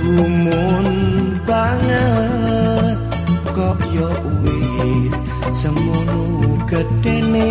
gumun banget kok yo wis semono gedene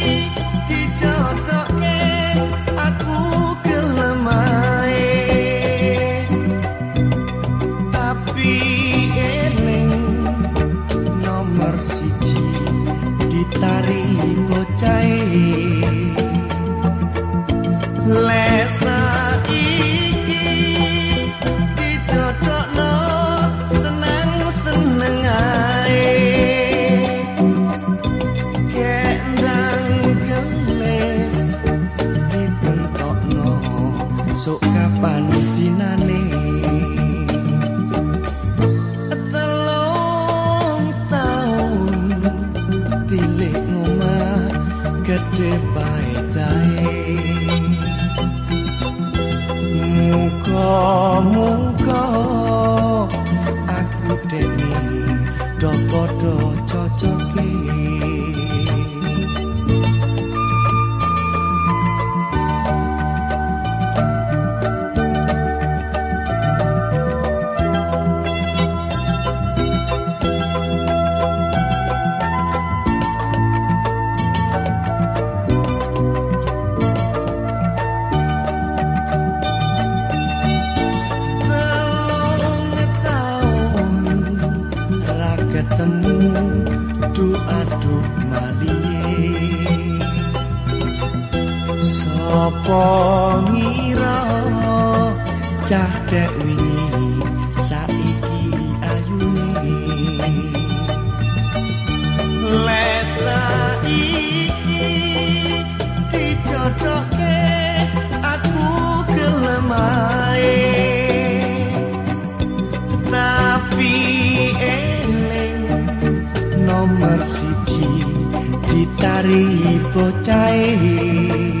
do padha cocoke Sopo ngira cah dek wingi saiki ayune. Lesa iki dijodoke aku gelemae tapi eling nomor siji ditari bocahe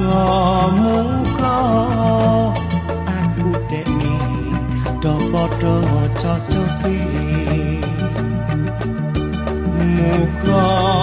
muka aku dekne do podo cocok iki muka.